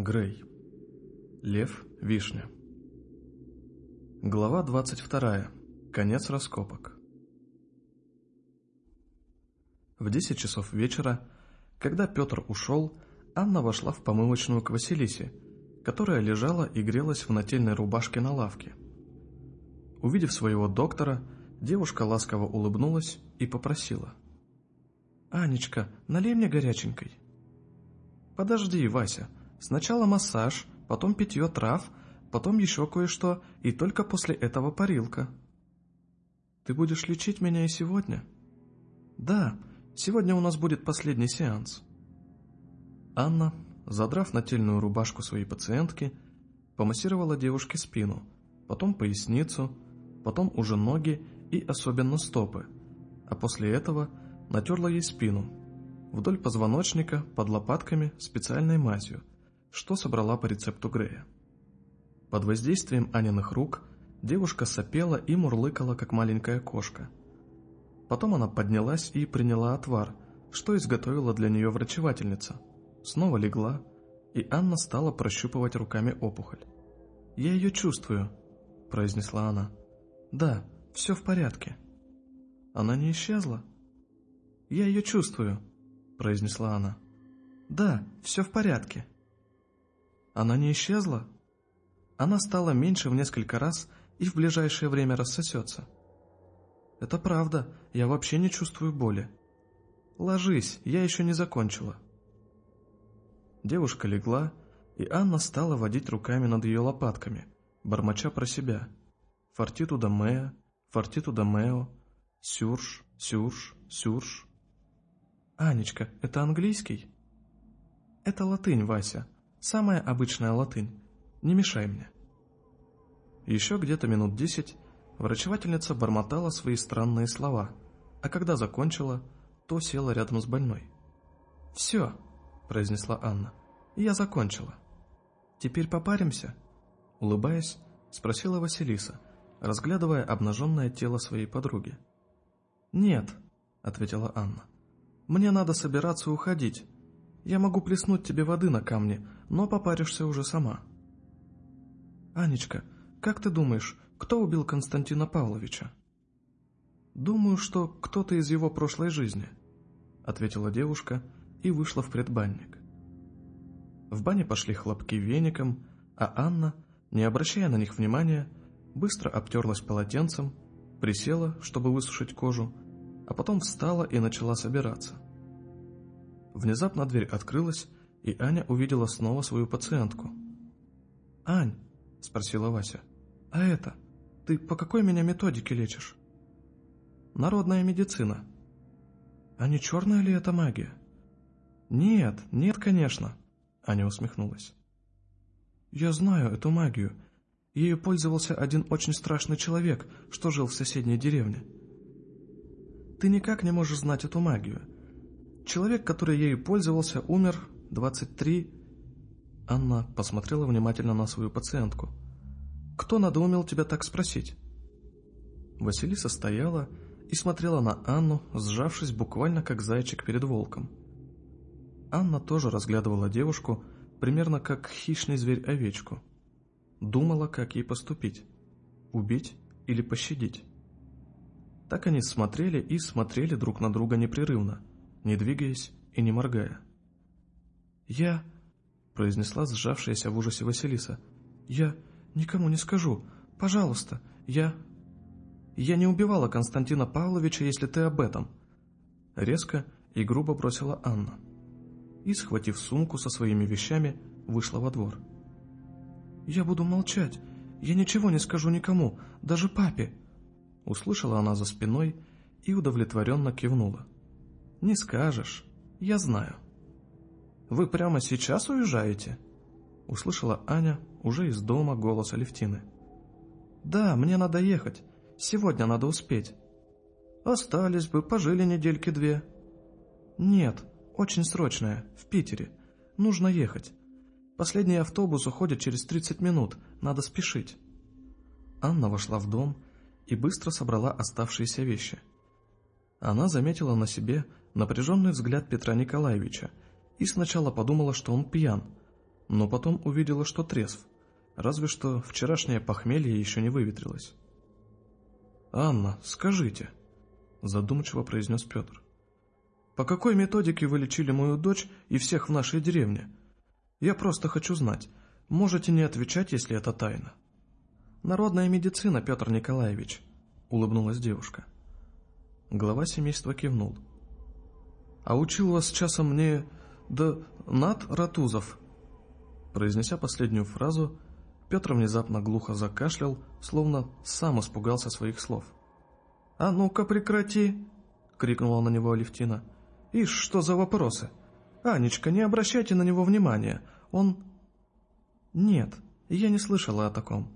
Грей. Лев, вишня. Глава 22. Конец раскопок. В 10 часов вечера, когда Петр ушел, Анна вошла в помывочную к Василисе, которая лежала и грелась в нательной рубашке на лавке. Увидев своего доктора, девушка ласково улыбнулась и попросила. «Анечка, налей мне горяченькой». «Подожди, Вася», Сначала массаж, потом питье трав, потом еще кое-что, и только после этого парилка. Ты будешь лечить меня и сегодня? Да, сегодня у нас будет последний сеанс. Анна, задрав нательную рубашку своей пациентки, помассировала девушке спину, потом поясницу, потом уже ноги и особенно стопы, а после этого натерла ей спину, вдоль позвоночника, под лопатками специальной мазью – что собрала по рецепту Грея. Под воздействием Аниных рук девушка сопела и мурлыкала, как маленькая кошка. Потом она поднялась и приняла отвар, что изготовила для нее врачевательница. Снова легла, и Анна стала прощупывать руками опухоль. «Я ее чувствую», — произнесла она. «Да, все в порядке». «Она не исчезла?» «Я ее чувствую», — произнесла она. «Да, все в порядке». Она не исчезла? Она стала меньше в несколько раз и в ближайшее время рассосется. Это правда, я вообще не чувствую боли. Ложись, я еще не закончила. Девушка легла, и Анна стала водить руками над ее лопатками, бормоча про себя. Фортиту да меа, фортиту да мео, сюрш, сюрш, сюрш. «Анечка, это английский?» «Это латынь, Вася», Самая обычная латынь. Не мешай мне. Еще где-то минут десять врачевательница бормотала свои странные слова, а когда закончила, то села рядом с больной. «Все», — произнесла Анна, — «я закончила». «Теперь попаримся?» Улыбаясь, спросила Василиса, разглядывая обнаженное тело своей подруги. «Нет», — ответила Анна, — «мне надо собираться уходить. Я могу плеснуть тебе воды на камни, но попаришься уже сама. Анечка, как ты думаешь, кто убил Константина Павловича? Думаю, что кто-то из его прошлой жизни, ответила девушка и вышла в предбанник. В бане пошли хлопки веником, а Анна, не обращая на них внимания, быстро обтерлась полотенцем, присела, чтобы высушить кожу, а потом встала и начала собираться. Внезапно дверь открылась, и Аня увидела снова свою пациентку. «Ань», — спросила Вася, — «а это, ты по какой меня методике лечишь?» «Народная медицина». «А не черная ли это магия?» «Нет, нет, конечно», — Аня усмехнулась. «Я знаю эту магию. Ею пользовался один очень страшный человек, что жил в соседней деревне». «Ты никак не можешь знать эту магию. Человек, который ею пользовался, умер 23...» Анна посмотрела внимательно на свою пациентку. «Кто надоумил тебя так спросить?» Василиса стояла и смотрела на Анну, сжавшись буквально как зайчик перед волком. Анна тоже разглядывала девушку, примерно как хищный зверь овечку. Думала, как ей поступить – убить или пощадить. Так они смотрели и смотрели друг на друга непрерывно, не двигаясь и не моргая. «Я...» — произнесла сжавшаяся в ужасе Василиса. «Я никому не скажу. Пожалуйста, я...» «Я не убивала Константина Павловича, если ты об этом!» Резко и грубо бросила Анна. И, схватив сумку со своими вещами, вышла во двор. «Я буду молчать. Я ничего не скажу никому, даже папе!» Услышала она за спиной и удовлетворенно кивнула. «Не скажешь. Я знаю». «Вы прямо сейчас уезжаете?» Услышала Аня уже из дома голос Алевтины. «Да, мне надо ехать. Сегодня надо успеть». «Остались бы, пожили недельки две». «Нет, очень срочное, в Питере. Нужно ехать. Последний автобус уходит через 30 минут, надо спешить». Анна вошла в дом и быстро собрала оставшиеся вещи. Она заметила на себе напряженный взгляд Петра Николаевича – и сначала подумала, что он пьян, но потом увидела, что трезв, разве что вчерашнее похмелье еще не выветрилось. «Анна, скажите», — задумчиво произнес Петр, «по какой методике вы лечили мою дочь и всех в нашей деревне? Я просто хочу знать. Можете не отвечать, если это тайна». «Народная медицина, Петр Николаевич», — улыбнулась девушка. Глава семейства кивнул. «А учил вас часом мне... да Над Ратузов?» Произнеся последнюю фразу, Петр внезапно глухо закашлял, словно сам испугался своих слов. «А ну-ка прекрати!» — крикнула на него Алевтина. «Ишь, что за вопросы? Анечка, не обращайте на него внимания, он...» «Нет, я не слышала о таком.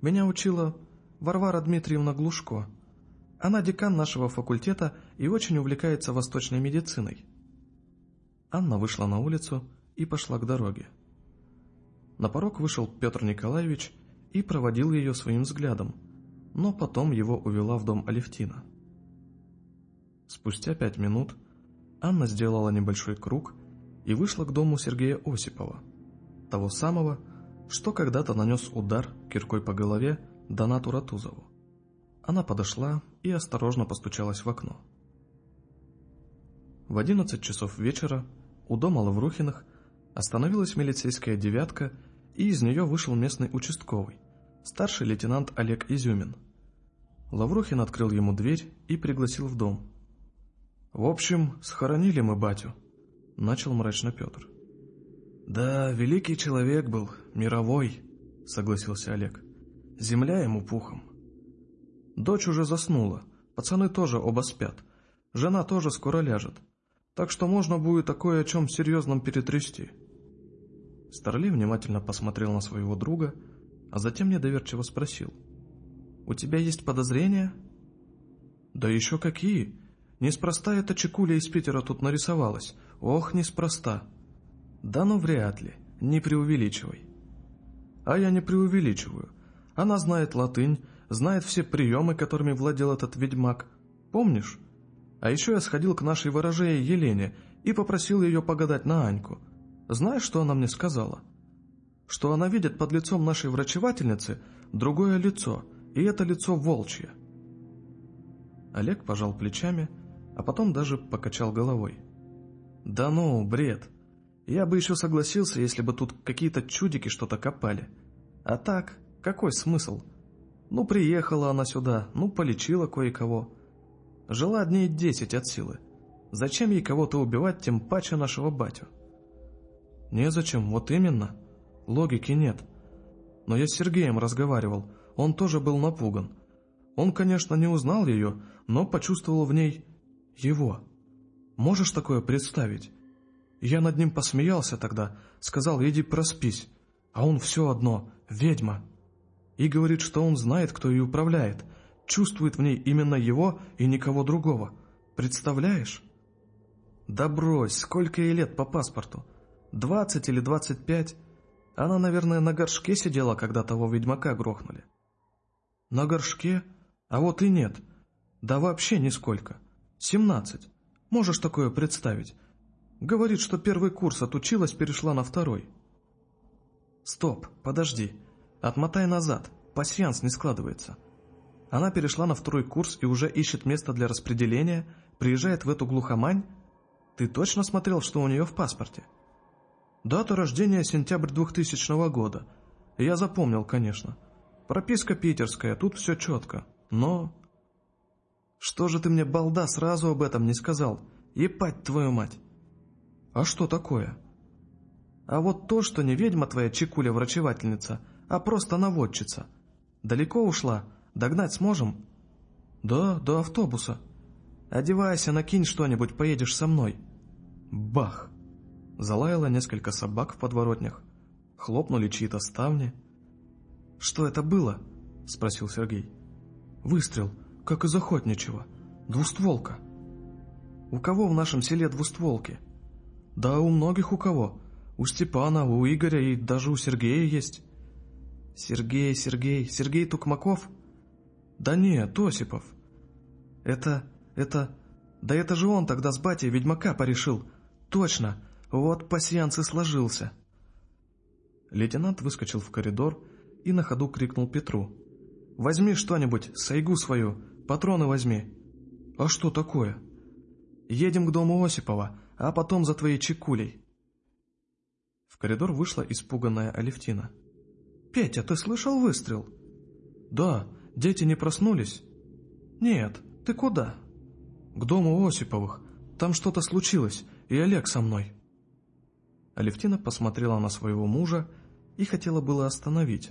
Меня учила Варвара Дмитриевна Глушко. Она декан нашего факультета и очень увлекается восточной медициной». Анна вышла на улицу и пошла к дороге. На порог вышел Петр Николаевич и проводил ее своим взглядом, но потом его увела в дом Алевтина. Спустя пять минут Анна сделала небольшой круг и вышла к дому Сергея Осипова, того самого, что когда-то нанес удар киркой по голове Донату Ратузову. Она подошла и осторожно постучалась в окно. В одиннадцать часов вечера у дома Лаврухиных остановилась милицейская девятка и из нее вышел местный участковый, старший лейтенант Олег Изюмин. Лаврухин открыл ему дверь и пригласил в дом. «В общем, схоронили мы батю», — начал мрачно Петр. «Да, великий человек был, мировой», — согласился Олег. «Земля ему пухом». Дочь уже заснула, пацаны тоже оба спят, жена тоже скоро ляжет, так что можно будет такое о чем серьезном перетрясти. Старлей внимательно посмотрел на своего друга, а затем недоверчиво спросил. «У тебя есть подозрения?» «Да еще какие! Неспроста эта чекуля из Питера тут нарисовалась. Ох, неспроста!» «Да ну вряд ли, не преувеличивай». «А я не преувеличиваю. Она знает латынь, знает все приемы, которыми владел этот ведьмак. Помнишь? А еще я сходил к нашей ворожее Елене и попросил ее погадать на Аньку. Знаешь, что она мне сказала? Что она видит под лицом нашей врачевательницы другое лицо, и это лицо волчье. Олег пожал плечами, а потом даже покачал головой. «Да ну, бред. Я бы еще согласился, если бы тут какие-то чудики что-то копали. А так, какой смысл? Ну, приехала она сюда, ну, полечила кое-кого. Жила дней десять от силы. Зачем ей кого-то убивать, тем паче нашего батю?» «Незачем, вот именно. Логики нет. Но я с Сергеем разговаривал, он тоже был напуган. Он, конечно, не узнал ее, но почувствовал в ней его. Можешь такое представить? Я над ним посмеялся тогда, сказал, иди проспись, а он все одно, ведьма. И говорит, что он знает, кто ее управляет, чувствует в ней именно его и никого другого. Представляешь? Да брось, сколько ей лет по паспорту? Двадцать или двадцать пять. Она, наверное, на горшке сидела, когда того ведьмака грохнули. На горшке? А вот и нет. Да вообще нисколько. Семнадцать. Можешь такое представить? Говорит, что первый курс отучилась, перешла на второй. Стоп, подожди. Отмотай назад. Пассианс не складывается. Она перешла на второй курс и уже ищет место для распределения, приезжает в эту глухомань. Ты точно смотрел, что у нее в паспорте? — Дата рождения сентябрь 2000 года. Я запомнил, конечно. Прописка питерская, тут все четко. Но... Что же ты мне, балда, сразу об этом не сказал? Епать твою мать! А что такое? А вот то, что не ведьма твоя чекуля-врачевательница, а просто наводчица. Далеко ушла? Догнать сможем? Да, до автобуса. Одевайся, накинь что-нибудь, поедешь со мной. Бах! Залаяло несколько собак в подворотнях. Хлопнули чьи-то ставни. «Что это было?» — спросил Сергей. «Выстрел, как из охотничьего. Двустволка». «У кого в нашем селе двустволки?» «Да у многих у кого. У Степана, у Игоря и даже у Сергея есть». «Сергей, Сергей, Сергей Тукмаков?» «Да нет, Осипов». «Это... это... Да это же он тогда с батей ведьмака порешил. Точно, вот пасьянс и сложился. Лейтенант выскочил в коридор и на ходу крикнул Петру. «Возьми что-нибудь, сайгу свою, патроны возьми». «А что такое?» «Едем к дому Осипова, а потом за твоей чекулей». В коридор вышла испуганная Алевтина. «Петя, ты слышал выстрел?» «Да, дети не проснулись?» «Нет, ты куда?» «К дому Осиповых. Там что-то случилось, и Олег со мной». Алевтина посмотрела на своего мужа и хотела было остановить.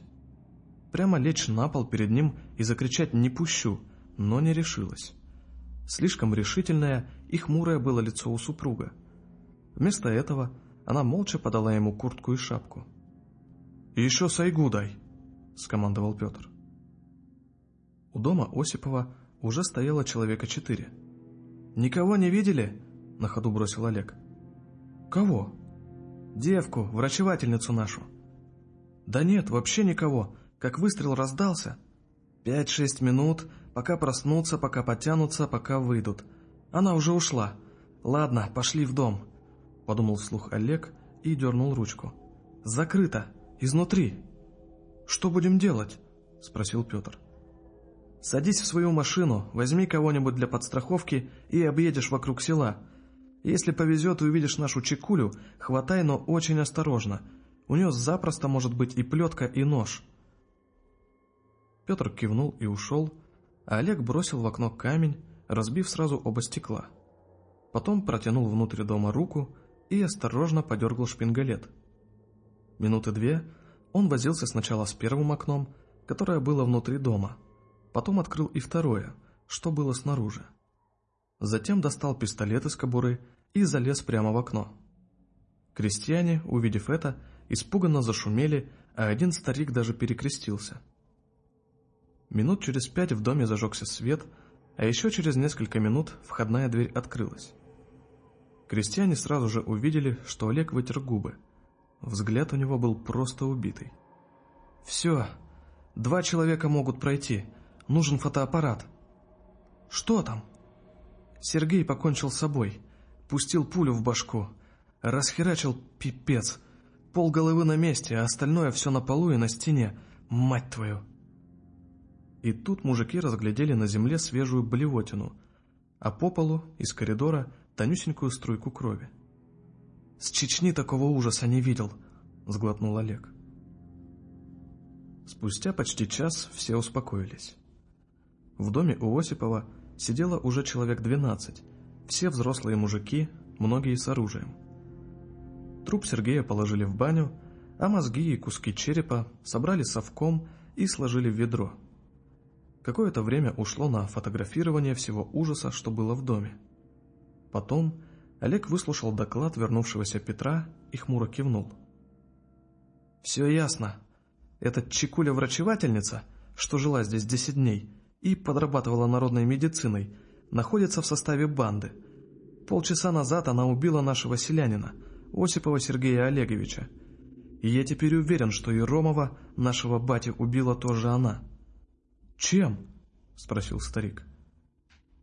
Прямо лечь на пол перед ним и закричать «не пущу», но не решилась. Слишком решительное и хмурое было лицо у супруга. Вместо этого она молча подала ему куртку и шапку. еще сайгу дай», — скомандовал Петр. У дома Осипова уже стояло человека четыре. «Никого не видели?» — на ходу бросил Олег. «Кого?» «Девку, врачевательницу нашу». «Да нет, вообще никого. Как выстрел раздался. Пять-шесть минут, пока проснутся, пока потянутся, пока выйдут. Она уже ушла. Ладно, пошли в дом», — подумал вслух Олег и дернул ручку. «Закрыто. Изнутри». «Что будем делать?» — спросил Петр. «Садись в свою машину, возьми кого-нибудь для подстраховки и объедешь вокруг села. Если повезет и увидишь нашу чекулю, хватай, но очень осторожно. У нее запросто может быть и плетка, и нож». Петр кивнул и ушел, а Олег бросил в окно камень, разбив сразу оба стекла. Потом протянул внутрь дома руку и осторожно подергал шпингалет. Минуты две он возился сначала с первым окном, которое было внутри дома, потом открыл и второе, что было снаружи. Затем достал пистолет из кобуры и залез прямо в окно. Крестьяне, увидев это, испуганно зашумели, а один старик даже перекрестился. Минут через пять в доме зажегся свет, а еще через несколько минут входная дверь открылась. Крестьяне сразу же увидели, что Олег вытер губы. Взгляд у него был просто убитый. «Все, два человека могут пройти. Нужен фотоаппарат». «Что там?» Сергей покончил с собой. Пустил пулю в башку. Расхерачил пипец. Пол головы на месте, а остальное все на полу и на стене. Мать твою! И тут мужики разглядели на земле свежую блевотину, а по полу, из коридора, тонюсенькую струйку крови. «С Чечни такого ужаса не видел», — сглотнул Олег. Спустя почти час все успокоились. В доме у Осипова сидело уже человек двенадцать, все взрослые мужики, многие с оружием. Труп Сергея положили в баню, а мозги и куски черепа собрали совком и сложили в ведро. Какое-то время ушло на фотографирование всего ужаса, что было в доме. Потом Олег выслушал доклад вернувшегося Петра и хмуро кивнул. «Все ясно. Эта Чекуля-врачевательница, что жила здесь десять дней и подрабатывала народной медициной, находится в составе банды. Полчаса назад она убила нашего селянина, Осипова Сергея Олеговича. И я теперь уверен, что и Ромова, нашего бати, убила тоже она». «Чем?» — спросил старик.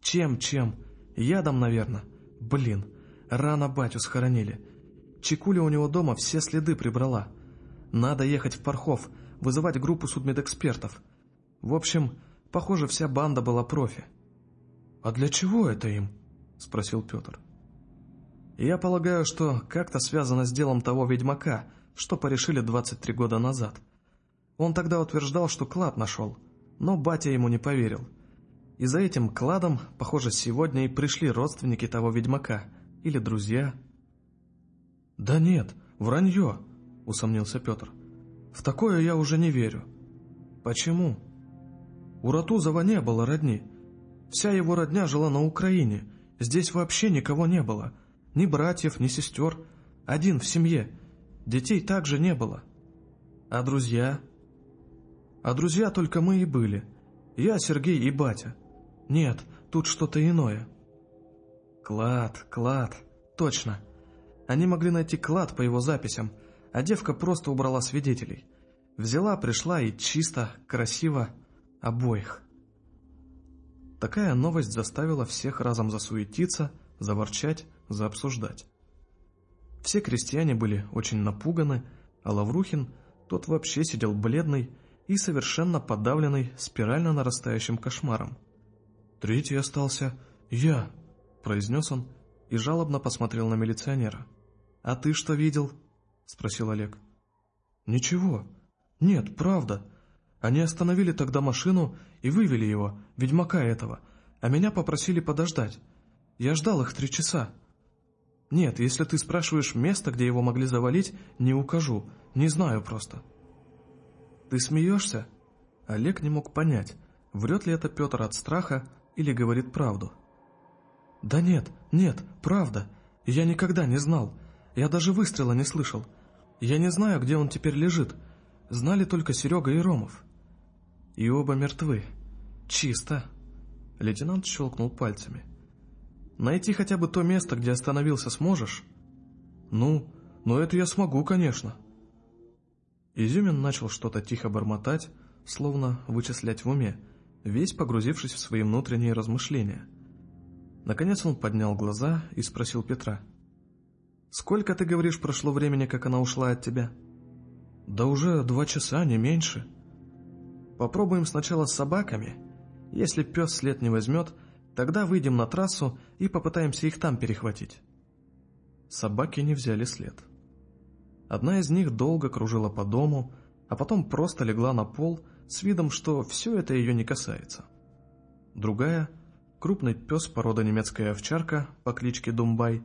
«Чем, чем? Ядом, наверное. Блин, рано батю схоронили. Чекуля у него дома все следы прибрала. Надо ехать в Пархов, вызывать группу судмедэкспертов. В общем, похоже, вся банда была профи». «А для чего это им?» — спросил Петр. «Я полагаю, что как-то связано с делом того ведьмака, что порешили 23 года назад. Он тогда утверждал, что клад нашел» но батя ему не поверил. И за этим кладом, похоже, сегодня и пришли родственники того ведьмака. Или друзья. «Да нет, вранье», — усомнился Петр. «В такое я уже не верю». «Почему?» «У Ратузова не было родни. Вся его родня жила на Украине. Здесь вообще никого не было. Ни братьев, ни сестер. Один в семье. Детей также не было. А друзья?» А друзья только мы и были. Я, Сергей и батя. Нет, тут что-то иное. Клад, клад. Точно. Они могли найти клад по его записям, а девка просто убрала свидетелей. Взяла, пришла и чисто, красиво обоих. Такая новость заставила всех разом засуетиться, заворчать, заобсуждать. Все крестьяне были очень напуганы, а Лаврухин Тот вообще сидел бледный и совершенно подавленный спирально нарастающим кошмаром. «Третий остался я», — произнес он и жалобно посмотрел на милиционера. «А ты что видел?» — спросил Олег. «Ничего. Нет, правда. Они остановили тогда машину и вывели его, ведьмака этого, а меня попросили подождать. Я ждал их три часа. Нет, если ты спрашиваешь место, где его могли завалить, не укажу, не знаю просто». «Ты смеешься?» Олег не мог понять, врет ли это Петр от страха или говорит правду. «Да нет, нет, правда. Я никогда не знал. Я даже выстрела не слышал. Я не знаю, где он теперь лежит. Знали только Серега и Ромов. И оба мертвы. Чисто». Лейтенант щелкнул пальцами. «Найти хотя бы то место, где остановился, сможешь?» «Ну, но это я смогу, конечно». Изюмин начал что-то тихо бормотать, словно вычислять в уме, весь погрузившись в свои внутренние размышления – Наконец он поднял глаза и спросил Петра. «Сколько, ты говоришь, прошло времени, как она ушла от тебя?» «Да уже два часа, не меньше». «Попробуем сначала с собаками. Если пес след не возьмет, тогда выйдем на трассу и попытаемся их там перехватить». Собаки не взяли след. Одна из них долго кружила по дому, а потом просто легла на пол с видом, что все это ее не касается. Другая — Крупный пес порода немецкая овчарка по кличке Думбай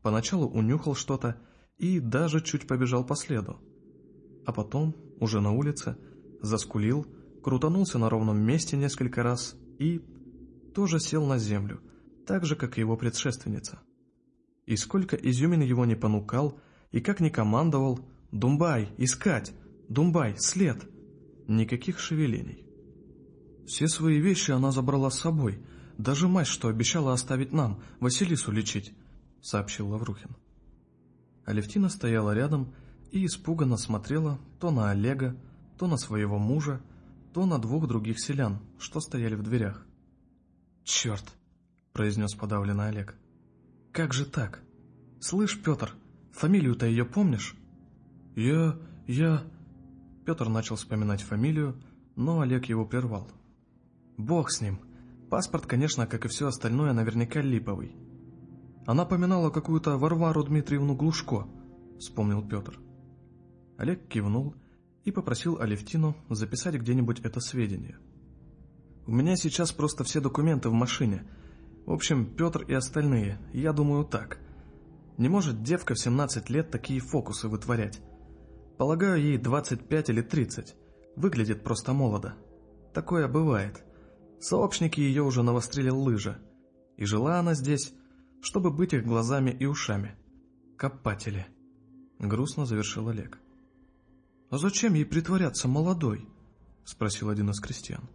поначалу унюхал что-то и даже чуть побежал по следу. А потом, уже на улице, заскулил, крутанулся на ровном месте несколько раз и тоже сел на землю, так же, как и его предшественница. И сколько Изюмин его не понукал, и как не командовал «Думбай, искать! Думбай, след!» Никаких шевелений. Все свои вещи она забрала с собой — даже мать, что обещала оставить нам, Василису лечить», — сообщил Лаврухин. Алевтина стояла рядом и испуганно смотрела то на Олега, то на своего мужа, то на двух других селян, что стояли в дверях. «Черт!» — произнес подавленный Олег. «Как же так? Слышь, Петр, фамилию-то ее помнишь?» «Я... я...» Петр начал вспоминать фамилию, но Олег его прервал. «Бог с ним!» Паспорт, конечно, как и все остальное, наверняка липовый. Она поминала какую-то Варвару Дмитриевну Глушко, вспомнил Петр. Олег кивнул и попросил Алевтину записать где-нибудь это сведение. «У меня сейчас просто все документы в машине. В общем, Петр и остальные, я думаю так. Не может девка в 17 лет такие фокусы вытворять. Полагаю, ей 25 или 30. Выглядит просто молодо. Такое бывает. Сообщники ее уже навострили лыжи. И жила она здесь, чтобы быть их глазами и ушами. Копатели. Грустно завершил Олег. «А зачем ей притворяться молодой?» Спросил один из крестьян.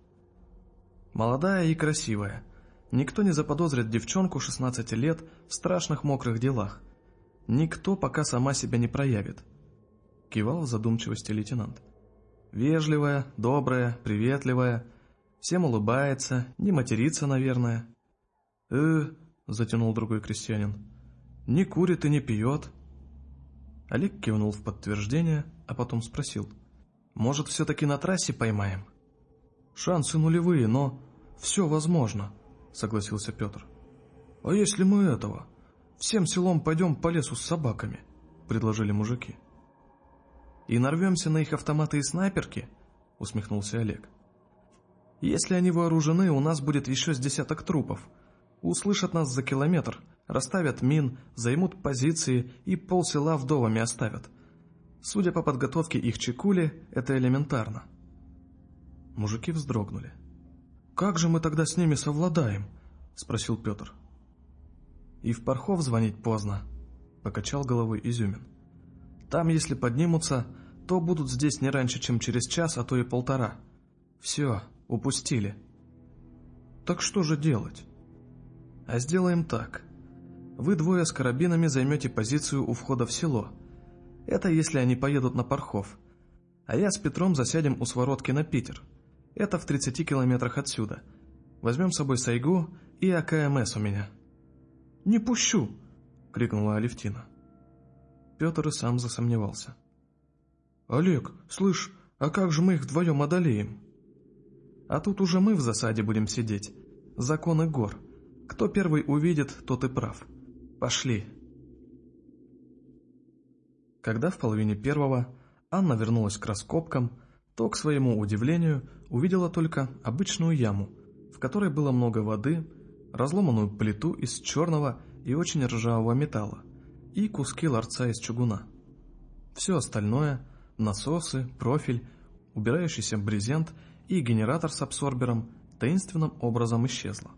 «Молодая и красивая. Никто не заподозрит девчонку 16 лет в страшных мокрых делах. Никто пока сама себя не проявит», кивал в задумчивости лейтенант. «Вежливая, добрая, приветливая» Всем улыбается, не матерится, наверное. э затянул другой крестьянин. «Не курит и не пьет». Олег кивнул в подтверждение, а потом спросил. «Может, все-таки на трассе поймаем?» «Шансы нулевые, но все возможно», — согласился Петр. «А если мы этого? Всем селом пойдем по лесу с собаками», — предложили мужики. «И нарвемся на их автоматы и снайперки?» — усмехнулся Олег. Если они вооружены, у нас будет еще с десяток трупов. Услышат нас за километр, расставят мин, займут позиции и полсела вдовами оставят. Судя по подготовке их чекули, это элементарно. Мужики вздрогнули. «Как же мы тогда с ними совладаем?» — спросил Петр. «И в Пархов звонить поздно», — покачал головой Изюмин. «Там, если поднимутся, то будут здесь не раньше, чем через час, а то и полтора. Все, Упустили. Так что же делать? А сделаем так. Вы двое с карабинами займете позицию у входа в село. Это если они поедут на Пархов. А я с Петром засядем у Своротки на Питер. Это в 30 километрах отсюда. Возьмем с собой Сайгу и АКМС у меня. «Не пущу!» — крикнула Алевтина. Петр и сам засомневался. «Олег, слышь, а как же мы их вдвоем одолеем?» «А тут уже мы в засаде будем сидеть. Законы гор. Кто первый увидит, тот и прав. Пошли!» Когда в половине первого Анна вернулась к раскопкам, то, к своему удивлению, увидела только обычную яму, в которой было много воды, разломанную плиту из черного и очень ржавого металла и куски ларца из чугуна. Все остальное – насосы, профиль, убирающийся брезент и генератор с абсорбером – таинственным образом исчезло.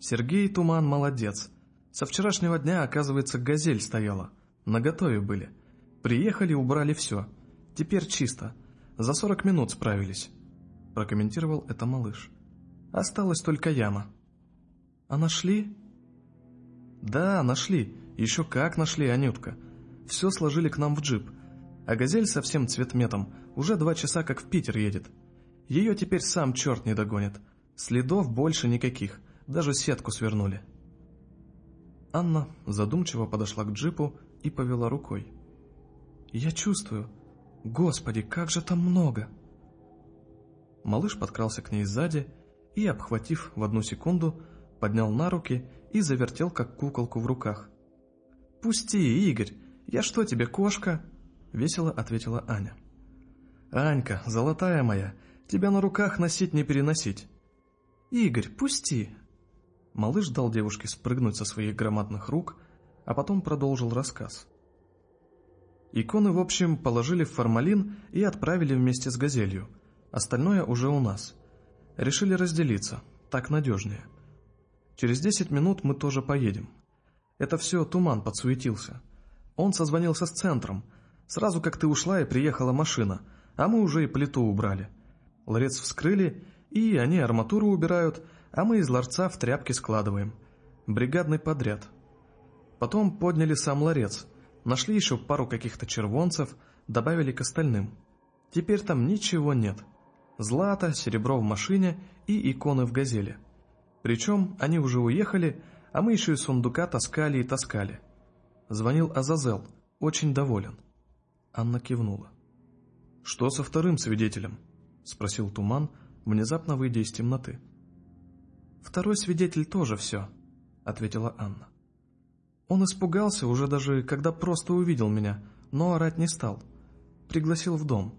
Сергей Туман молодец. Со вчерашнего дня, оказывается, газель стояла. Наготове были. Приехали, убрали все. Теперь чисто. За сорок минут справились. Прокомментировал это малыш. Осталась только яма. А нашли? Да, нашли. Еще как нашли, Анютка. Все сложили к нам в джип. А газель со всем цветметом уже два часа как в Питер едет. Ее теперь сам черт не догонит. Следов больше никаких. Даже сетку свернули. Анна задумчиво подошла к джипу и повела рукой. «Я чувствую. Господи, как же там много!» Малыш подкрался к ней сзади и, обхватив в одну секунду, поднял на руки и завертел, как куколку в руках. «Пусти, Игорь! Я что тебе, кошка?» — весело ответила Аня. «Анька, золотая моя, тебя на руках носить не переносить!» «Игорь, пусти!» Малыш дал девушке спрыгнуть со своих громадных рук, а потом продолжил рассказ. Иконы, в общем, положили в формалин и отправили вместе с газелью. Остальное уже у нас. Решили разделиться, так надежнее. Через десять минут мы тоже поедем. Это все Туман подсуетился. Он созвонился с центром. Сразу как ты ушла и приехала машина, а мы уже и плиту убрали. Ларец вскрыли, и они арматуру убирают, а мы из ларца в тряпки складываем. Бригадный подряд. Потом подняли сам ларец, нашли еще пару каких-то червонцев, добавили к остальным. Теперь там ничего нет. Злато, серебро в машине и иконы в газели. Причем они уже уехали, а мы еще и сундука таскали и таскали. Звонил Азазел, очень доволен. Анна кивнула. «Что со вторым свидетелем?» — спросил Туман, внезапно выйдя из темноты. «Второй свидетель тоже все», — ответила Анна. Он испугался уже даже, когда просто увидел меня, но орать не стал. Пригласил в дом.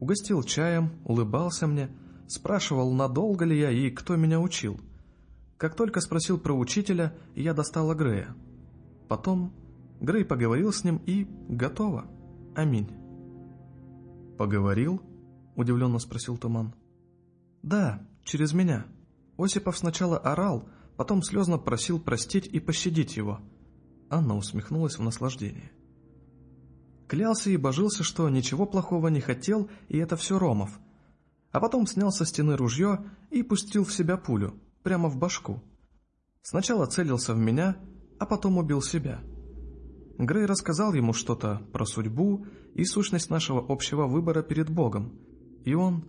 Угостил чаем, улыбался мне, спрашивал, надолго ли я и кто меня учил. Как только спросил про учителя, я достала Грея. Потом Грей поговорил с ним и готово. Аминь. «Поговорил?» — удивленно спросил Туман. «Да, через меня». Осипов сначала орал, потом слезно просил простить и пощадить его. Анна усмехнулась в наслаждении. Клялся и божился, что ничего плохого не хотел, и это все Ромов. А потом снял со стены ружье и пустил в себя пулю, прямо в башку. Сначала целился в меня, а потом убил себя. Грей рассказал ему что-то про судьбу и сущность нашего общего выбора перед Богом, и он...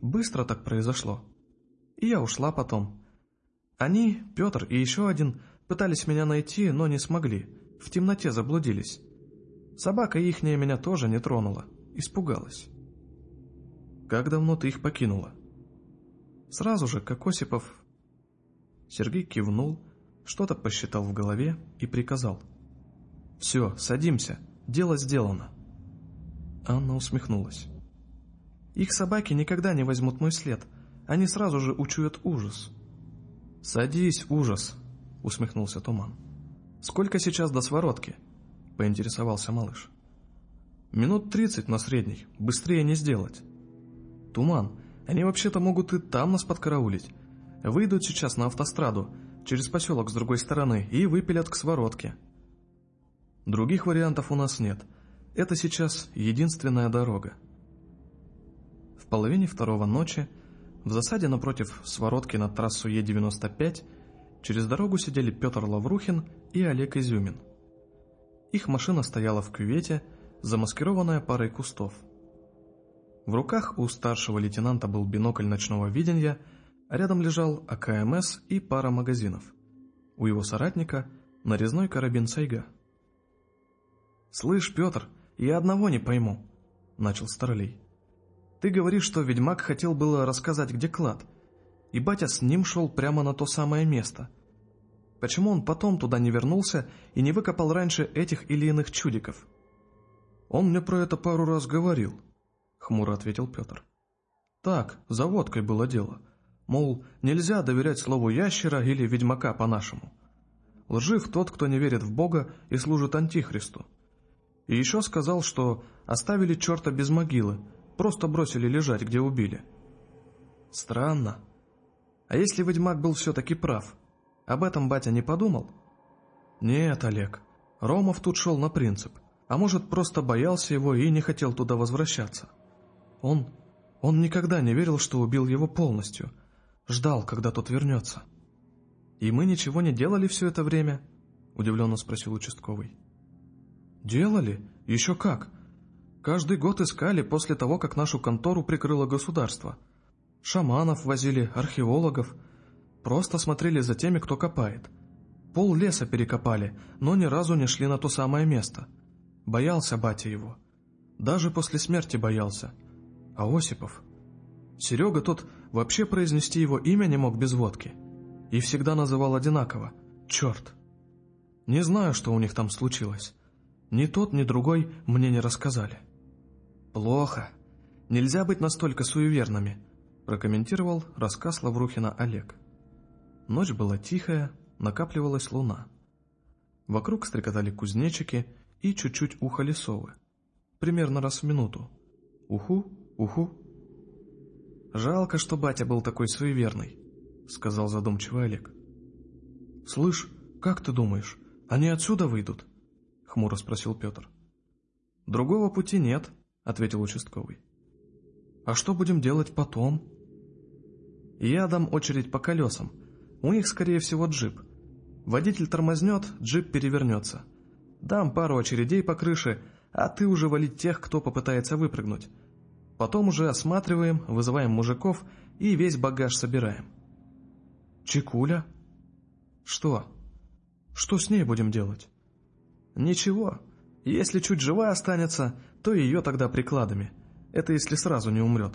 Быстро так произошло и я ушла потом. Они, Петр и еще один, пытались меня найти, но не смогли, в темноте заблудились. Собака ихняя меня тоже не тронула, испугалась. Как давно ты их покинула? Сразу же, как Осипов... Сергей кивнул, что-то посчитал в голове и приказал. «Все, садимся, дело сделано». Анна усмехнулась. «Их собаки никогда не возьмут мой след, они сразу же учуют ужас. «Садись, ужас!» — усмехнулся Туман. «Сколько сейчас до своротки?» — поинтересовался малыш. «Минут тридцать на средний, быстрее не сделать». «Туман, они вообще-то могут и там нас подкараулить. Выйдут сейчас на автостраду, через поселок с другой стороны, и выпилят к своротке». «Других вариантов у нас нет. Это сейчас единственная дорога». В половине второго ночи в засаде напротив своротки на трассу Е-95 через дорогу сидели Петр Лаврухин и Олег Изюмин. Их машина стояла в кювете, замаскированная парой кустов. В руках у старшего лейтенанта был бинокль ночного видения, а рядом лежал АКМС и пара магазинов. У его соратника нарезной карабин Сайга. «Слышь, Петр, я одного не пойму», — начал Старлей. «Ты говоришь, что ведьмак хотел было рассказать, где клад, и батя с ним шел прямо на то самое место. Почему он потом туда не вернулся и не выкопал раньше этих или иных чудиков?» «Он мне про это пару раз говорил», — хмуро ответил Петр. «Так, за водкой было дело. Мол, нельзя доверять слову ящера или ведьмака по-нашему. Лжив тот, кто не верит в Бога и служит Антихристу. И еще сказал, что оставили черта без могилы, просто бросили лежать, где убили. Странно. А если ведьмак был все-таки прав? Об этом батя не подумал? Нет, Олег. Ромов тут шел на принцип. А может, просто боялся его и не хотел туда возвращаться. Он... он никогда не верил, что убил его полностью. Ждал, когда тот вернется. «И мы ничего не делали все это время?» — удивленно спросил участковый. «Делали? Еще как. Каждый год искали после того, как нашу контору прикрыло государство. Шаманов возили, археологов. Просто смотрели за теми, кто копает. Пол леса перекопали, но ни разу не шли на то самое место. Боялся батя его. Даже после смерти боялся. А Осипов? Серега тот вообще произнести его имя не мог без водки. И всегда называл одинаково. Черт. Не знаю, что у них там случилось. Ни тот, ни другой мне не рассказали. «Плохо. Нельзя быть настолько суеверными», – прокомментировал рассказ Лаврухина Олег. Ночь была тихая, накапливалась луна. Вокруг стрекотали кузнечики и чуть-чуть ухали совы. Примерно раз в минуту. Уху, уху. «Жалко, что батя был такой суеверный», — сказал задумчиво Олег. «Слышь, как ты думаешь, они отсюда выйдут?» хмуро спросил Петр. «Другого пути нет», — ответил участковый. «А что будем делать потом?» «Я дам очередь по колесам. У них, скорее всего, джип. Водитель тормознет, джип перевернется. Дам пару очередей по крыше, а ты уже валить тех, кто попытается выпрыгнуть. Потом уже осматриваем, вызываем мужиков и весь багаж собираем». «Чекуля?» «Что? Что с ней будем делать?» «Ничего. Если чуть жива останется, то ее тогда прикладами. Это если сразу не умрет.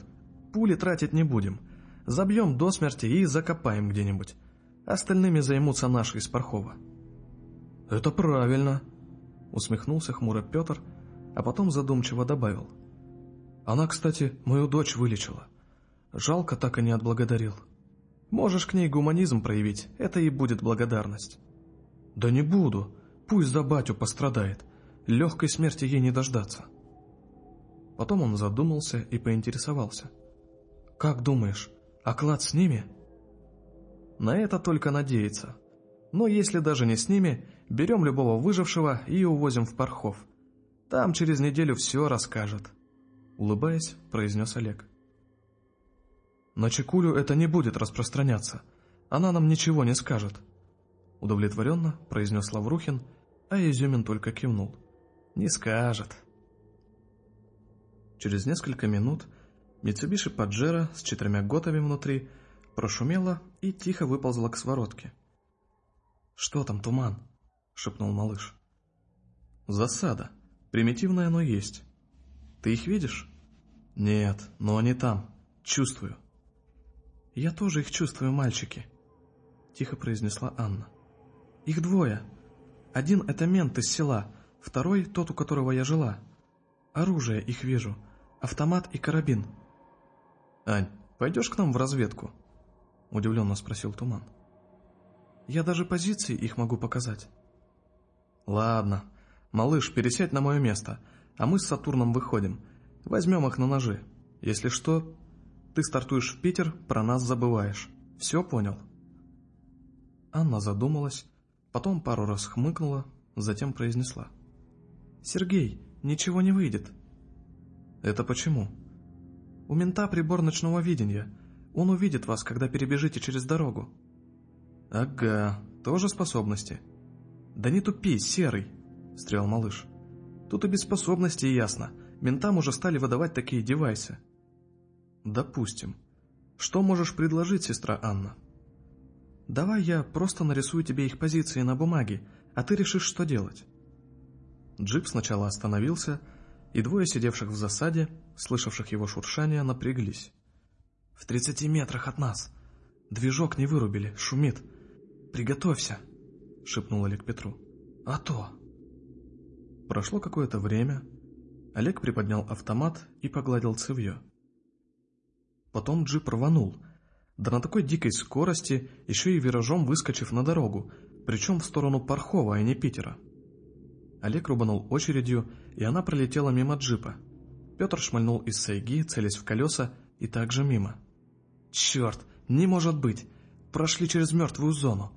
Пули тратить не будем. Забьем до смерти и закопаем где-нибудь. Остальными займутся наши из Пархова». «Это правильно», — усмехнулся хмуро Петр, а потом задумчиво добавил. «Она, кстати, мою дочь вылечила. Жалко, так и не отблагодарил. Можешь к ней гуманизм проявить, это и будет благодарность». «Да не буду», Пусть за батю пострадает. Легкой смерти ей не дождаться. Потом он задумался и поинтересовался. «Как думаешь, оклад с ними?» На это только надеяться. Но если даже не с ними, берем любого выжившего и увозим в Пархов. Там через неделю все расскажет. Улыбаясь, произнес Олег. На Чекулю это не будет распространяться. Она нам ничего не скажет. Удовлетворенно произнес Лаврухин а Изюмин только кивнул. «Не скажет». Через несколько минут Митсубиши Паджеро с четырьмя готами внутри прошумела и тихо выползла к своротке. «Что там, туман?» — шепнул малыш. «Засада. Примитивная, но есть. Ты их видишь?» «Нет, но они там. Чувствую». «Я тоже их чувствую, мальчики», — тихо произнесла Анна. «Их двое. Один — это мент из села, второй — тот, у которого я жила. Оружие их вижу, автомат и карабин. «Ань, пойдешь к нам в разведку?» — удивленно спросил Туман. «Я даже позиции их могу показать». «Ладно. Малыш, пересядь на мое место, а мы с Сатурном выходим. Возьмем их на ножи. Если что, ты стартуешь в Питер, про нас забываешь. Все понял?» Анна задумалась, Потом пару раз хмыкнула, затем произнесла. «Сергей, ничего не выйдет». «Это почему?» «У мента прибор ночного видения. Он увидит вас, когда перебежите через дорогу». «Ага, тоже способности». «Да не тупи, серый!» — стрел малыш. «Тут и без способностей ясно. Ментам уже стали выдавать такие девайсы». «Допустим. Что можешь предложить, сестра Анна?» Давай я просто нарисую тебе их позиции на бумаге, а ты решишь, что делать. Джип сначала остановился, и двое сидевших в засаде, слышавших его шуршание, напряглись. «В тридцати метрах от нас! Движок не вырубили, шумит! Приготовься!» — шепнул Олег Петру. «А то!» Прошло какое-то время, Олег приподнял автомат и погладил цевье. Потом джип рванул, да на такой дикой скорости, еще и виражом выскочив на дорогу, причем в сторону Пархова, а не Питера. Олег рубанул очередью, и она пролетела мимо джипа. Петр шмальнул из сайги, целясь в колеса, и также мимо. «Черт, не может быть! Прошли через мертвую зону!»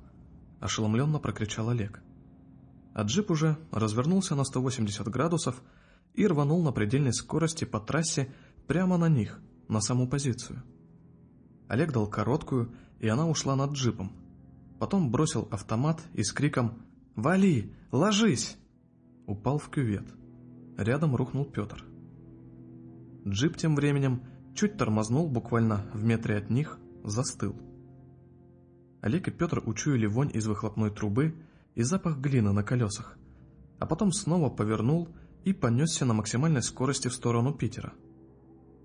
Ошеломленно прокричал Олег. А джип уже развернулся на 180 градусов и рванул на предельной скорости по трассе прямо на них, на саму позицию. Олег дал короткую, и она ушла над джипом. Потом бросил автомат и с криком «Вали! Ложись!» Упал в кювет. Рядом рухнул Петр. Джип тем временем чуть тормознул буквально в метре от них, застыл. Олег и Петр учуяли вонь из выхлопной трубы и запах глины на колесах, а потом снова повернул и понесся на максимальной скорости в сторону Питера.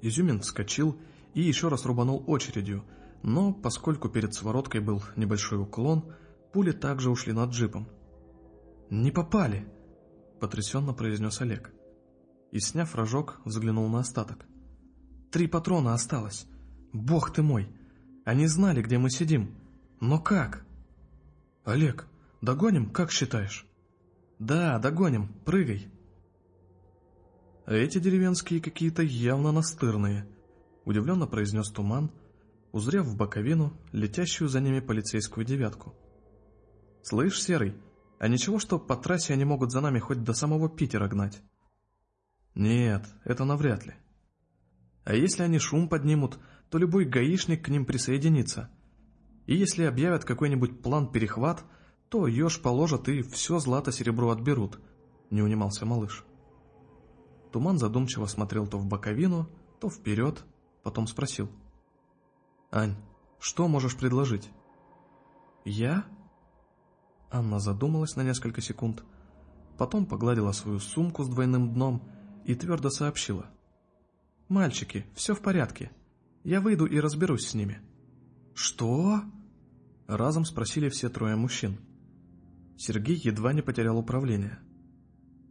Изюмин вскочил и еще раз рубанул очередью, но, поскольку перед свороткой был небольшой уклон, пули также ушли над джипом. «Не попали!» — потрясенно произнес Олег. И, сняв рожок, взглянул на остаток. «Три патрона осталось. Бог ты мой! Они знали, где мы сидим. Но как?» «Олег, догоним, как считаешь?» «Да, догоним, прыгай!» «Эти деревенские какие-то явно настырные», — удивленно произнес Туман, узрев в боковину летящую за ними полицейскую девятку. «Слышь, Серый, а ничего, что по трассе они могут за нами хоть до самого Питера гнать? Нет, это навряд ли. А если они шум поднимут, то любой гаишник к ним присоединится. И если объявят какой-нибудь план-перехват, то еж положат и все злато-серебро отберут, не унимался малыш. Туман задумчиво смотрел то в боковину, то вперед, потом спросил. «Ань, что можешь предложить?» «Я?» Анна задумалась на несколько секунд, потом погладила свою сумку с двойным дном и твердо сообщила. «Мальчики, все в порядке. Я выйду и разберусь с ними». «Что?» Разом спросили все трое мужчин. Сергей едва не потерял управление.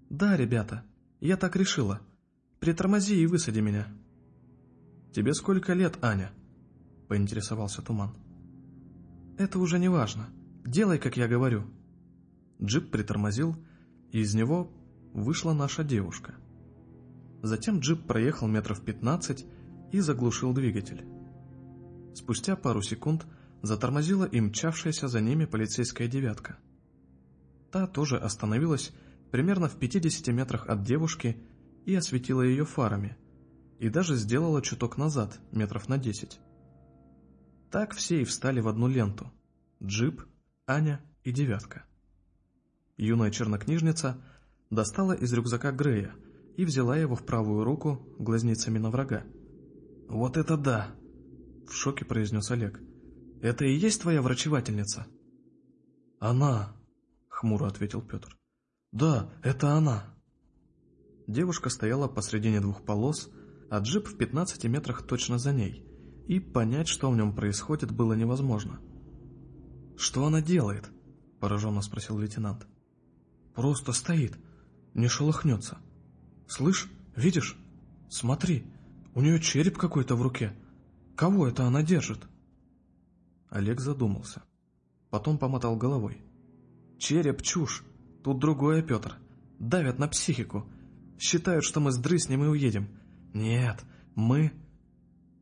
«Да, ребята, я так решила. Притормози и высади меня». «Тебе сколько лет, Аня?» — поинтересовался Туман. «Это уже не важно. Делай, как я говорю». Джип притормозил, и из него вышла наша девушка. Затем джип проехал метров пятнадцать и заглушил двигатель. Спустя пару секунд затормозила и мчавшаяся за ними полицейская девятка. Та тоже остановилась примерно в 50 метрах от девушки и осветила ее фарами, и даже сделала чуток назад, метров на 10. Так все и встали в одну ленту. Джип, Аня и девятка. Юная чернокнижница достала из рюкзака Грея и взяла его в правую руку глазницами на врага. «Вот это да!» — в шоке произнес Олег. «Это и есть твоя врачевательница?» «Она!» — хмуро ответил Петр. «Да, это она!» Девушка стояла посредине двух полос, а джип в 15 метрах точно за ней, и понять, что в нем происходит, было невозможно. «Что она делает?» – пораженно спросил лейтенант. «Просто стоит, не шелохнется. Слышь, видишь? Смотри, у нее череп какой-то в руке. Кого это она держит?» Олег задумался. Потом помотал головой. «Череп — чушь. Тут другое, Петр. Давят на психику. Считают, что мы сдрыснем и уедем. Нет, мы...»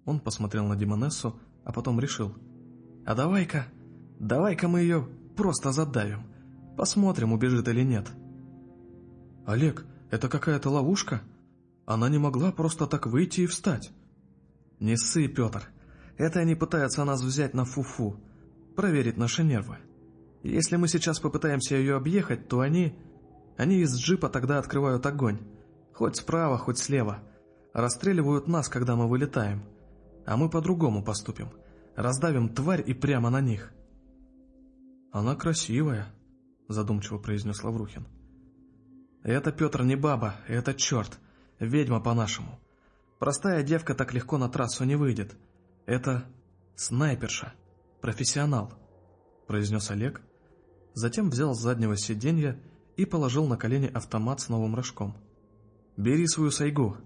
Он посмотрел на Димонессу, а потом решил. «А давай-ка Давай-ка мы ее просто задавим. Посмотрим, убежит или нет. Олег, это какая-то ловушка? Она не могла просто так выйти и встать. Не ссы, Петр. Это они пытаются нас взять на фуфу, -фу, проверить наши нервы. Если мы сейчас попытаемся ее объехать, то они... Они из джипа тогда открывают огонь. Хоть справа, хоть слева. Расстреливают нас, когда мы вылетаем. А мы по-другому поступим. Раздавим тварь и прямо на них. «Она красивая», — задумчиво произнес Лаврухин. «Это, Петр, не баба, это черт. ведьма по-нашему. Простая девка так легко на трассу не выйдет. Это снайперша, профессионал», — произнес Олег. Затем взял с заднего сиденья и положил на колени автомат с новым рожком. «Бери свою сайгу.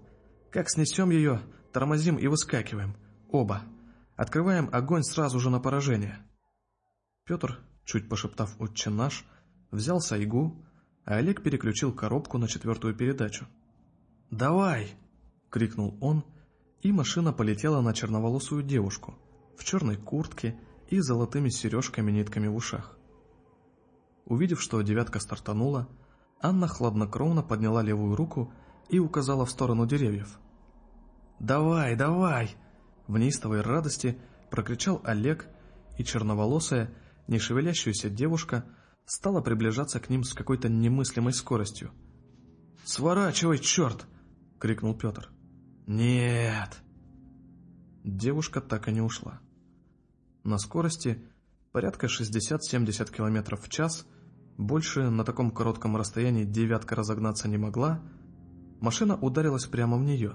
Как снесем ее, тормозим и выскакиваем. Оба. Открываем огонь сразу же на поражение». Петр, чуть пошептав «Отче наш», взял сайгу, а Олег переключил коробку на четвертую передачу. «Давай!» — крикнул он, и машина полетела на черноволосую девушку в черной куртке и золотыми сережками-нитками в ушах. Увидев, что девятка стартанула, Анна хладнокровно подняла левую руку и указала в сторону деревьев. «Давай, давай!» В неистовой радости прокричал Олег, и черноволосая, не шевелящаяся девушка стала приближаться к ним с какой-то немыслимой скоростью. «Сворачивай, черт!» — крикнул Петр. «Нет!» Девушка так и не ушла. На скорости порядка 60-70 км в час, больше на таком коротком расстоянии девятка разогнаться не могла, машина ударилась прямо в нее.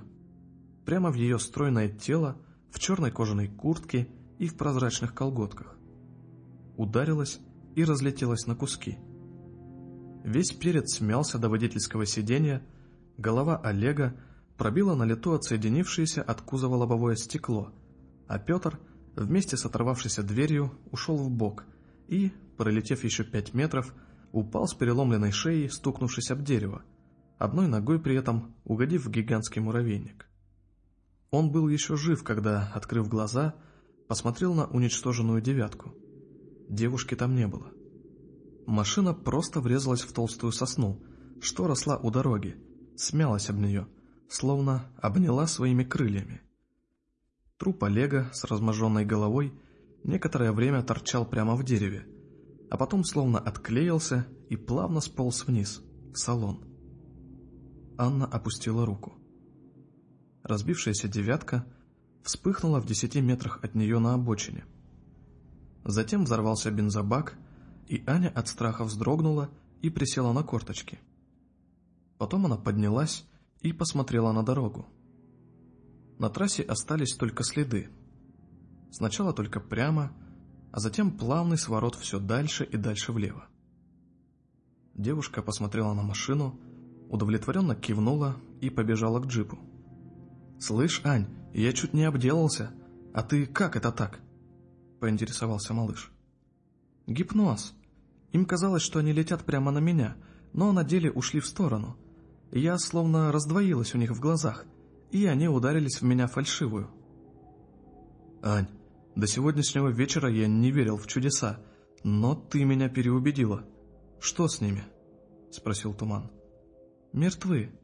Прямо в ее стройное тело, в черной кожаной куртке и в прозрачных колготках. Ударилась и разлетелась на куски. Весь перед смялся до водительского сиденья, голова Олега пробила на лету отсоединившееся от кузова лобовое стекло, а Петр, вместе с оторвавшейся дверью, ушел в бок и, пролетев еще пять метров, упал с переломленной шеей, стукнувшись об дерево, одной ногой при этом угодив в гигантский муравейник. Он был еще жив, когда, открыв глаза, посмотрел на уничтоженную девятку. Девушки там не было. Машина просто врезалась в толстую сосну, что росла у дороги, смялась об нее, словно обняла своими крыльями. Труп Олега с разможенной головой некоторое время торчал прямо в дереве, а потом словно отклеился и плавно сполз вниз, в салон. Анна опустила руку. Разбившаяся девятка вспыхнула в десяти метрах от нее на обочине. Затем взорвался бензобак, и Аня от страха вздрогнула и присела на корточки. Потом она поднялась и посмотрела на дорогу. На трассе остались только следы. Сначала только прямо, а затем плавный сворот все дальше и дальше влево. Девушка посмотрела на машину, удовлетворенно кивнула и побежала к джипу. «Слышь, Ань, я чуть не обделался. А ты как это так?» Поинтересовался малыш. «Гипноз. Им казалось, что они летят прямо на меня, но на деле ушли в сторону. Я словно раздвоилась у них в глазах, и они ударились в меня фальшивую». «Ань, до сегодняшнего вечера я не верил в чудеса, но ты меня переубедила. Что с ними?» — спросил Туман. «Мертвы.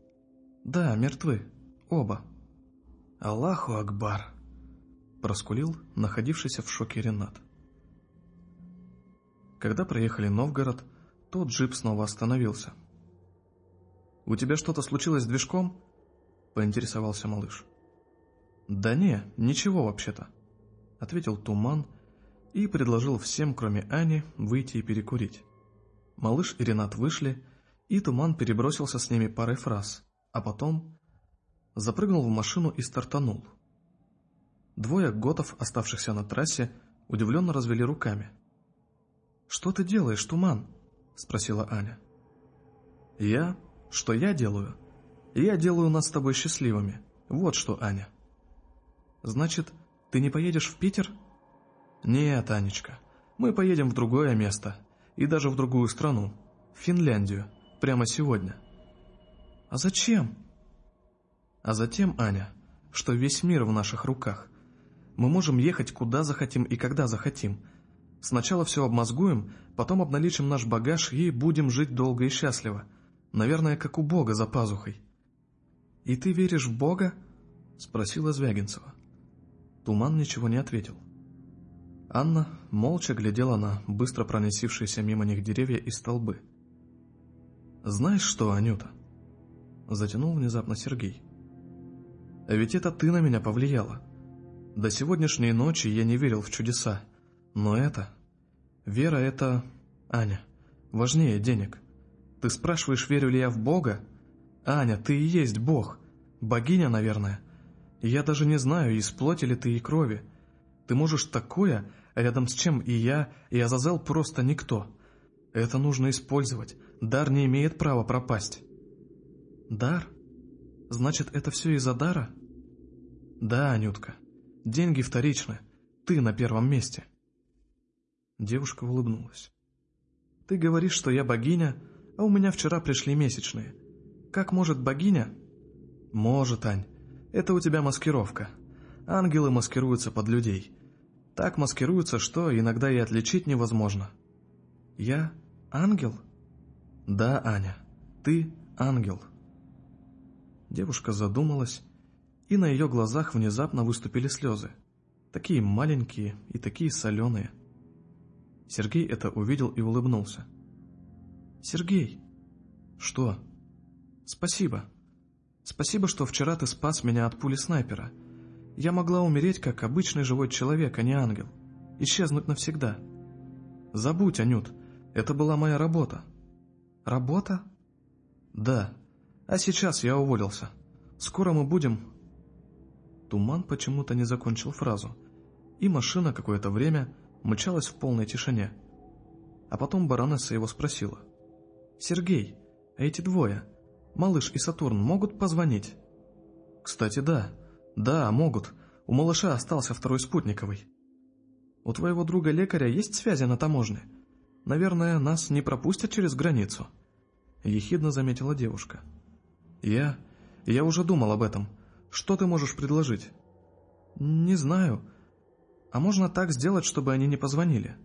Да, мертвы. Оба». «Аллаху Акбар!» Проскулил находившийся в шоке Ренат. Когда проехали Новгород, тот джип снова остановился. «У тебя что-то случилось с движком?» — поинтересовался малыш. «Да не, ничего вообще-то», — ответил Туман и предложил всем, кроме Ани, выйти и перекурить. Малыш и Ренат вышли, и Туман перебросился с ними парой фраз, а потом запрыгнул в машину и стартанул — Двое готов, оставшихся на трассе, удивленно развели руками. «Что ты делаешь, Туман?» — спросила Аня. «Я? Что я делаю? Я делаю нас с тобой счастливыми. Вот что, Аня». «Значит, ты не поедешь в Питер?» «Нет, Анечка, мы поедем в другое место, и даже в другую страну, в Финляндию, прямо сегодня». «А зачем?» «А затем, Аня, что весь мир в наших руках, мы можем ехать куда захотим и когда захотим. Сначала все обмозгуем, потом обналичим наш багаж и будем жить долго и счастливо. Наверное, как у Бога за пазухой. «И ты веришь в Бога?» — спросила Звягинцева. Туман ничего не ответил. Анна молча глядела на быстро проносившиеся мимо них деревья и столбы. «Знаешь что, Анюта?» Затянул внезапно Сергей. «А ведь это ты на меня повлияла. До сегодняшней ночи я не верил в чудеса. Но это... Вера — это... Аня, важнее денег. Ты спрашиваешь, верю ли я в Бога? Аня, ты и есть Бог. Богиня, наверное. Я даже не знаю, из плоти ли ты и крови. Ты можешь такое, рядом с чем и я, и Азазел просто никто. Это нужно использовать. Дар не имеет права пропасть. Дар? Значит, это все из-за дара? Да, Анютка. Деньги вторичны. Ты на первом месте. Девушка улыбнулась. Ты говоришь, что я богиня, а у меня вчера пришли месячные. Как может богиня? Может, Ань. Это у тебя маскировка. Ангелы маскируются под людей. Так маскируются, что иногда и отличить невозможно. Я ангел? Да, Аня, ты ангел. Девушка задумалась, и на ее глазах внезапно выступили слезы. Такие маленькие и такие соленые. Сергей это увидел и улыбнулся. «Сергей!» «Что?» «Спасибо. Спасибо, что вчера ты спас меня от пули снайпера. Я могла умереть, как обычный живой человек, а не ангел. Исчезнуть навсегда. Забудь, Анют, это была моя работа». «Работа?» «Да. А сейчас я уволился. Скоро мы будем...» Туман почему-то не закончил фразу, и машина какое-то время мчалась в полной тишине. А потом баронесса его спросила. «Сергей, а эти двое, малыш и Сатурн, могут позвонить?» «Кстати, да. Да, могут. У малыша остался второй спутниковый». «У твоего друга-лекаря есть связи на таможне? Наверное, нас не пропустят через границу?» Ехидно заметила девушка. «Я... я уже думал об этом. Что ты можешь предложить?» «Не знаю. А можно так сделать, чтобы они не позвонили?»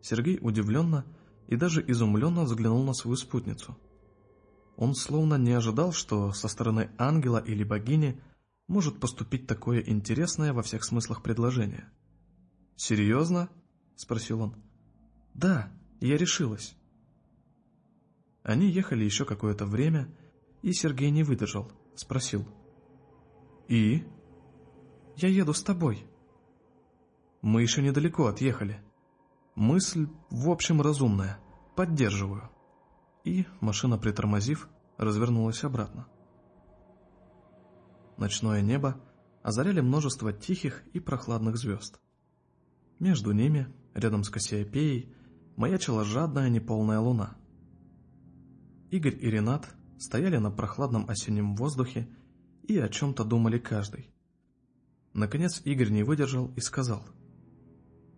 Сергей удивленно и даже изумленно взглянул на свою спутницу. Он словно не ожидал, что со стороны ангела или богини может поступить такое интересное во всех смыслах предложение. «Серьезно?» — спросил он. «Да, я решилась». Они ехали еще какое-то время, и Сергей не выдержал, спросил. «И?» «Я еду с тобой». «Мы еще недалеко отъехали. Мысль, в общем, разумная. Поддерживаю». И, машина притормозив, развернулась обратно. Ночное небо озаряли множество тихих и прохладных звезд. Между ними, рядом с Кассиопеей, маячила жадная неполная луна. Игорь и Ренат стояли на прохладном осеннем воздухе и о чем-то думали каждый. Наконец Игорь не выдержал и сказал.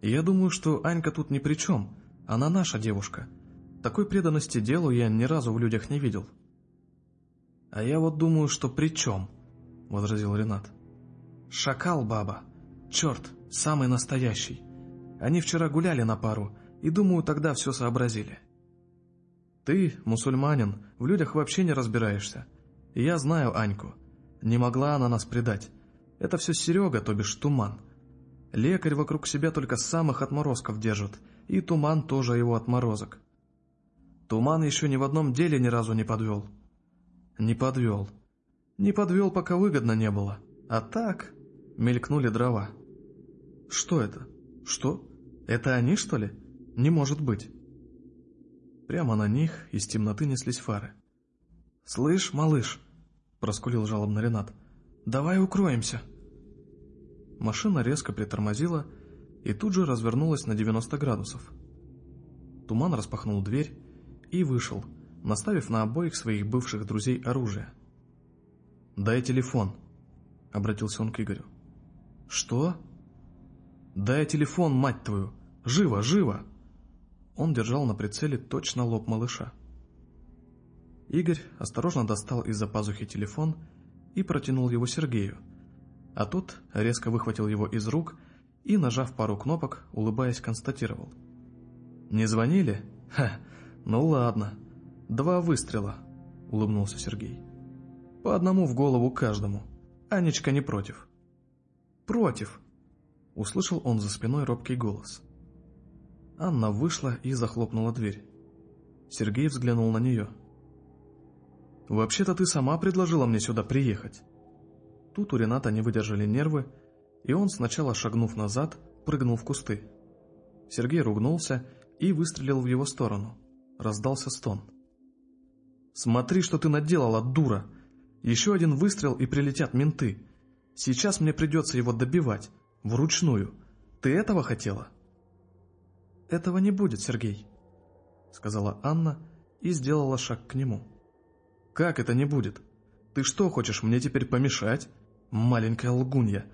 «Я думаю, что Анька тут ни при чем, она наша девушка. Такой преданности делу я ни разу в людях не видел». «А я вот думаю, что при чем?» — возразил Ренат. «Шакал, баба. Черт, самый настоящий. Они вчера гуляли на пару, и, думаю, тогда все сообразили». Ты, мусульманин, в людях вообще не разбираешься. Я знаю Аньку. Не могла она нас предать. Это все Серега, то бишь Туман. Лекарь вокруг себя только самых отморозков держит, и Туман тоже его отморозок. Туман еще ни в одном деле ни разу не подвел. Не подвел. Не подвел, пока выгодно не было. А так... Мелькнули дрова. Что это? Что? Это они, что ли? Не может быть. Прямо на них из темноты неслись фары. «Слышь, малыш!» — проскулил жалобно Ренат. «Давай укроемся!» Машина резко притормозила и тут же развернулась на 90 градусов. Туман распахнул дверь и вышел, наставив на обоих своих бывших друзей оружие. «Дай телефон», — обратился он к Игорю. «Что?» «Дай телефон, мать твою! Живо, живо!» Он держал на прицеле точно лоб малыша. Игорь осторожно достал из-за пазухи телефон и протянул его Сергею, а тот резко выхватил его из рук и, нажав пару кнопок, улыбаясь, констатировал. «Не звонили? Ха, ну ладно. Два выстрела», — улыбнулся Сергей. «По одному в голову каждому. Анечка не против». «Против!» — услышал он за спиной робкий голос. Анна вышла и захлопнула дверь. Сергей взглянул на нее. «Вообще-то ты сама предложила мне сюда приехать». Тут у Рената не выдержали нервы, и он, сначала шагнув назад, прыгнул в кусты. Сергей ругнулся и выстрелил в его сторону. Раздался стон. «Смотри, что ты наделала, дура! Еще один выстрел и прилетят менты. Сейчас мне придется его добивать, вручную. Ты этого хотела?» «Этого не будет, Сергей», — сказала Анна и сделала шаг к нему. «Как это не будет? Ты что, хочешь мне теперь помешать? Маленькая лгунья,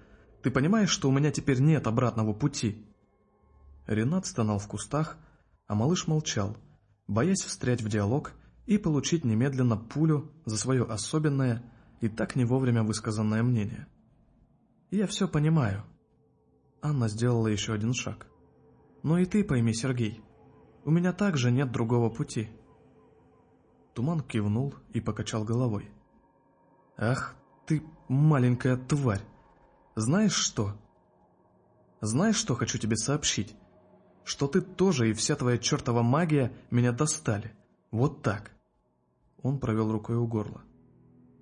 ты понимаешь, что у меня теперь нет обратного пути?» Ренат стонал в кустах, а малыш молчал, боясь встрять в диалог и получить немедленно пулю за свое особенное и так не вовремя высказанное мнение. «Я все понимаю». Анна сделала еще один шаг. «Но и ты пойми, Сергей, у меня также нет другого пути». Туман кивнул и покачал головой. «Ах ты, маленькая тварь! Знаешь что? Знаешь, что хочу тебе сообщить? Что ты тоже и вся твоя чертова магия меня достали. Вот так!» Он провел рукой у горла.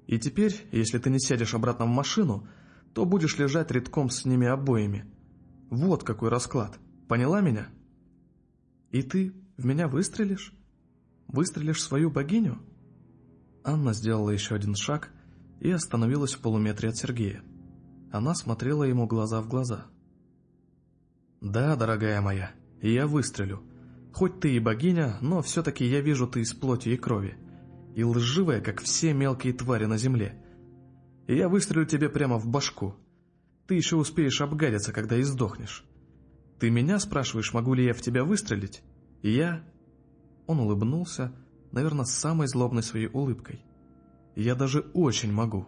«И теперь, если ты не сядешь обратно в машину, то будешь лежать редком с ними обоими. Вот какой расклад. Поняла меня?» «И ты в меня выстрелишь?» Выстрелишь свою богиню?» Анна сделала еще один шаг и остановилась в полуметре от Сергея. Она смотрела ему глаза в глаза. «Да, дорогая моя, я выстрелю. Хоть ты и богиня, но все-таки я вижу ты из плоти и крови. И лживая, как все мелкие твари на земле. И я выстрелю тебе прямо в башку. Ты еще успеешь обгадиться, когда издохнешь. Ты меня спрашиваешь, могу ли я в тебя выстрелить? И я он улыбнулся, наверное, самой злобной своей улыбкой. «Я даже очень могу».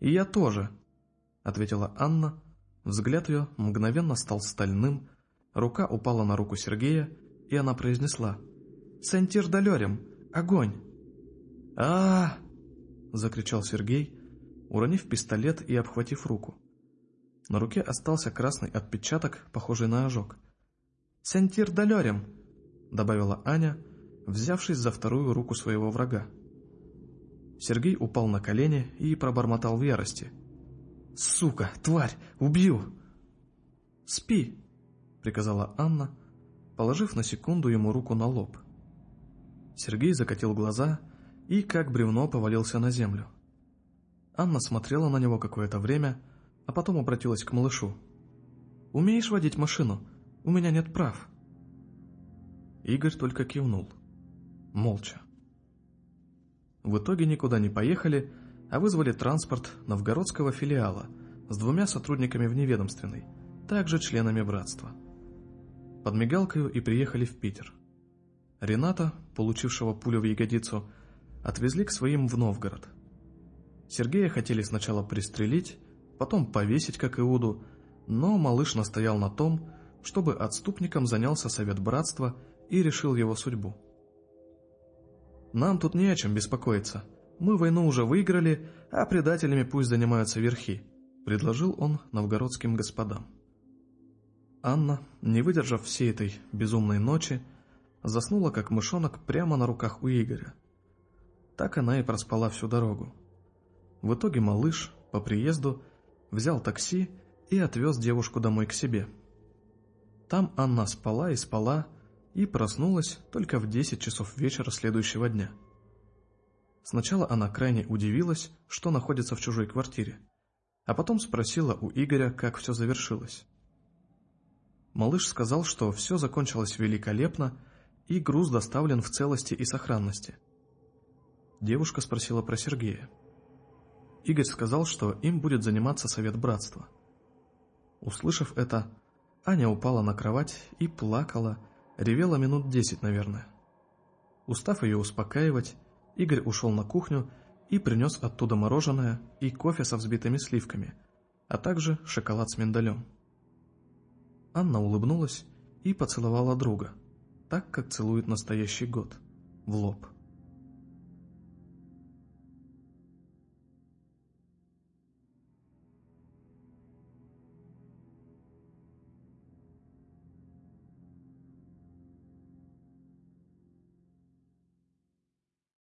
«И я тоже», — ответила Анна. Взгляд ее мгновенно стал стальным, рука упала на руку Сергея, и она произнесла «Сентир далерем! Огонь!» а, -а, -а закричал Сергей, уронив пистолет и обхватив руку. На руке остался красный отпечаток, похожий на ожог. «Сентир далерем!» Добавила Аня, взявшись за вторую руку своего врага. Сергей упал на колени и пробормотал в ярости. «Сука, тварь, убью!» «Спи!» — приказала Анна, положив на секунду ему руку на лоб. Сергей закатил глаза и, как бревно, повалился на землю. Анна смотрела на него какое-то время, а потом обратилась к малышу. «Умеешь водить машину? У меня нет прав». Игорь только кивнул. Молча. В итоге никуда не поехали, а вызвали транспорт новгородского филиала с двумя сотрудниками вневедомственной, также членами братства. Под мигалкою и приехали в Питер. Рената, получившего пулю в ягодицу, отвезли к своим в Новгород. Сергея хотели сначала пристрелить, потом повесить, как Иуду, но малыш настоял на том, чтобы отступником занялся Совет Братства и решил его судьбу. «Нам тут не о чем беспокоиться. Мы войну уже выиграли, а предателями пусть занимаются верхи», — предложил он новгородским господам. Анна, не выдержав всей этой безумной ночи, заснула как мышонок прямо на руках у Игоря. Так она и проспала всю дорогу. В итоге малыш, по приезду, взял такси и отвез девушку домой к себе. Там Анна спала и спала, и проснулась только в 10 часов вечера следующего дня. Сначала она крайне удивилась, что находится в чужой квартире, а потом спросила у Игоря, как все завершилось. Малыш сказал, что все закончилось великолепно, и груз доставлен в целости и сохранности. Девушка спросила про Сергея. Игорь сказал, что им будет заниматься совет братства. Услышав это, Аня упала на кровать и плакала, Ревела минут десять, наверное. Устав ее успокаивать, Игорь ушел на кухню и принес оттуда мороженое и кофе со взбитыми сливками, а также шоколад с миндалем. Анна улыбнулась и поцеловала друга, так, как целует настоящий год, в лоб.